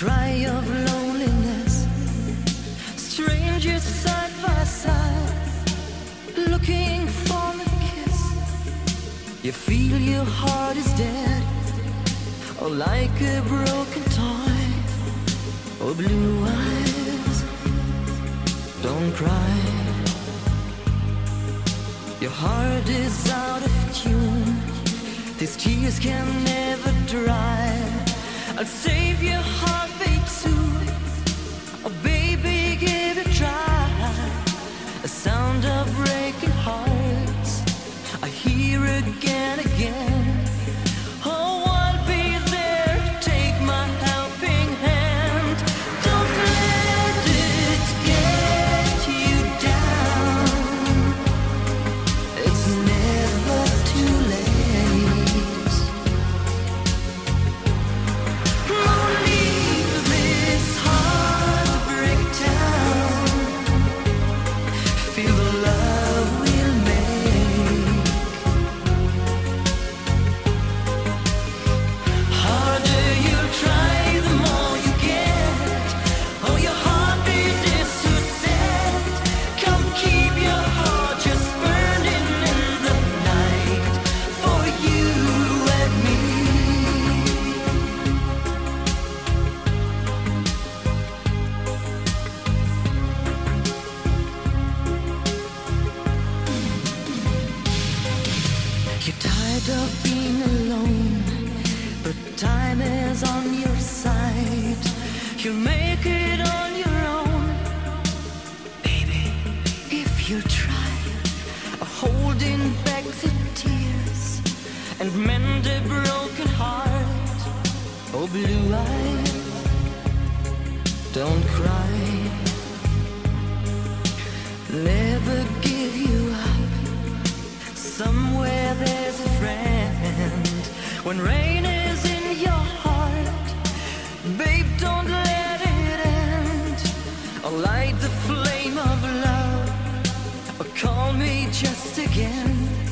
cry of loneliness. Strangers side by side, looking for a kiss. You feel your heart is dead, or like a broken toy. Oh, blue eyes, don't cry. Your heart is out of tune. These tears can never dry. I'll save your heartbeat too. Oh, baby, give it a try. A sound of breaking hearts. I hear again, again. Time is on your side. You'll make it on your own, baby, if you try. Holding back the tears and mend a broken heart. Oh, blue eyes, don't cry. Never give you up. Somewhere there's a friend. When rain Or light the flame of love, or call me just again.